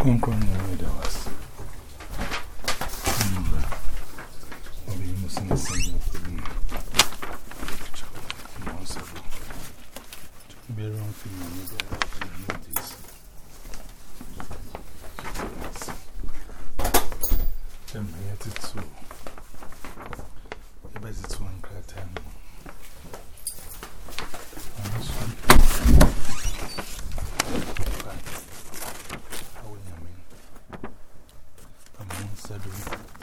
コンコンの上でます。Them here to two. Yeah, but it's Sadhu.